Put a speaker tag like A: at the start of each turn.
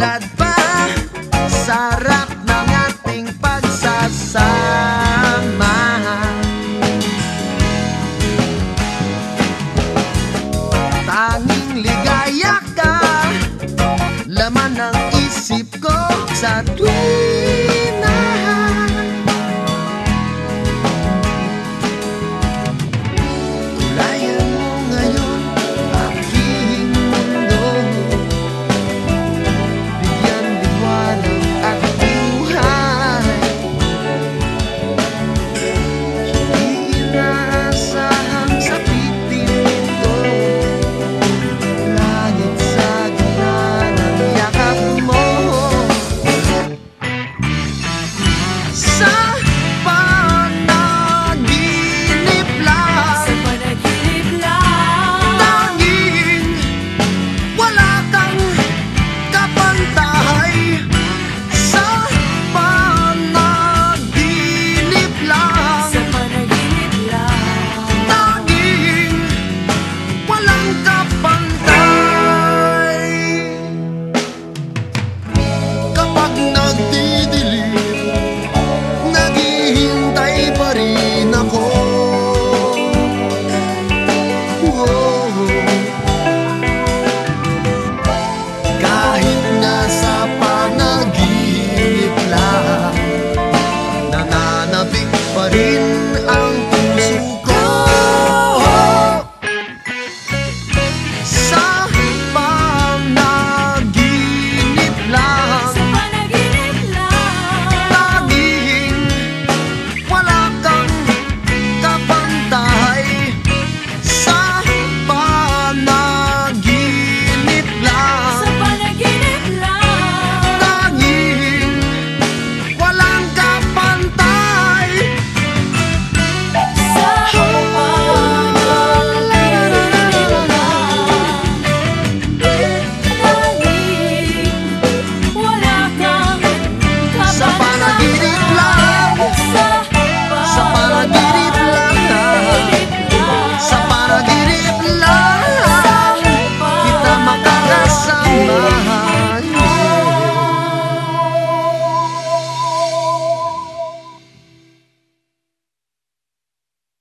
A: tulad pa Sarap ng ating pagsasama. Tanging ligaya ka Laman ng isip ko sa tuwing